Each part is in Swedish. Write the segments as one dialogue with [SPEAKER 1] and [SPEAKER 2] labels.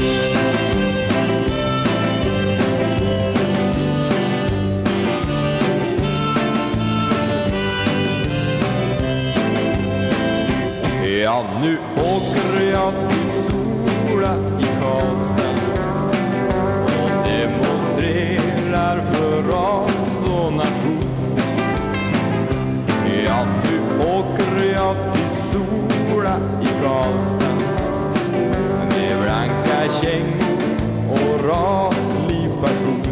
[SPEAKER 1] Ja, nu åker jag till Sola i Karlstad och demonstrerar för ras och nation. Ja, nu åker jag till Sola i Karlstad käng kängor och raslig passion.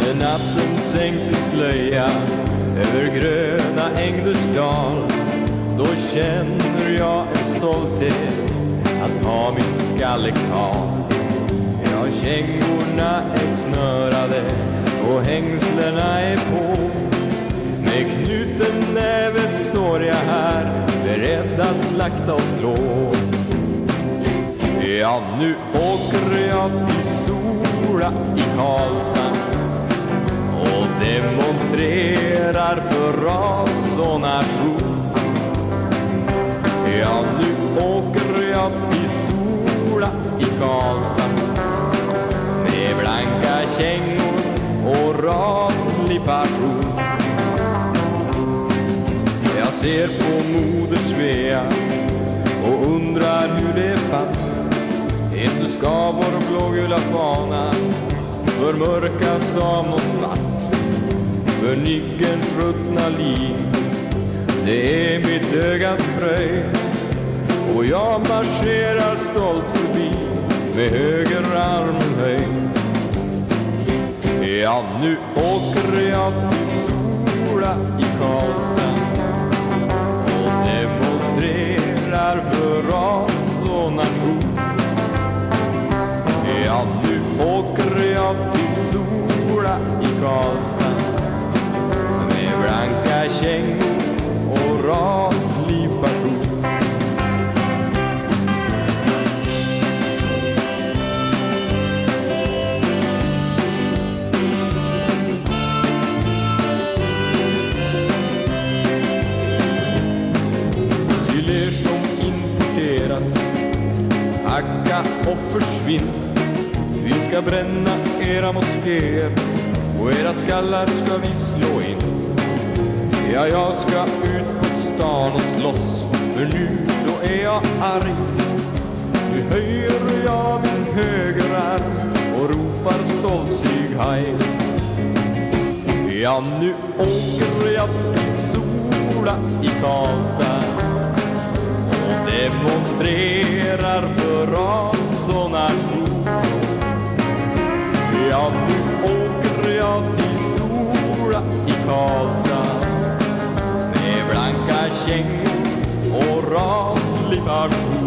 [SPEAKER 1] När natten sänkt sin slöja över gröna Ängders dal då känner jag en stolthet att ha min skalle kvar. Ja, kängorna är snörade och hängslena är på. Med knuten näve står jag här beredd att slakta och slå. Ja, nu åker jag till Sola i Karlstad och demonstrerar för ras och nation. Ja, nu åker jag till Sola i Karlstad med blanka kängor och raslig passion. Jag ser på moder Svea och undrar hur det fanns inte ska vår blågula fana förmörkas av något svart? För nyggens ruttna liv det är mitt ögas fröjd och jag marscherar stolt förbi med höger armen höjd. Ja, nu åker jag till Sola i Karlstad. Åker jag till Sola i Karlstad med blanka kängor och raslipad passion. Till er som importerat, hacka och försvinn. Vi ska bränna era moskéer och era skallar ska vi slå in. Ja, jag ska ut på stan och slåss, för nu så är jag arg. Nu höjer jag min högerarm och ropar stoltsig haj. Ja, nu åker jag till Sola i Karlstad och demonstrerar Ja, nu åker jag till Sora i Karlstad med blanka kängor och raslig passion.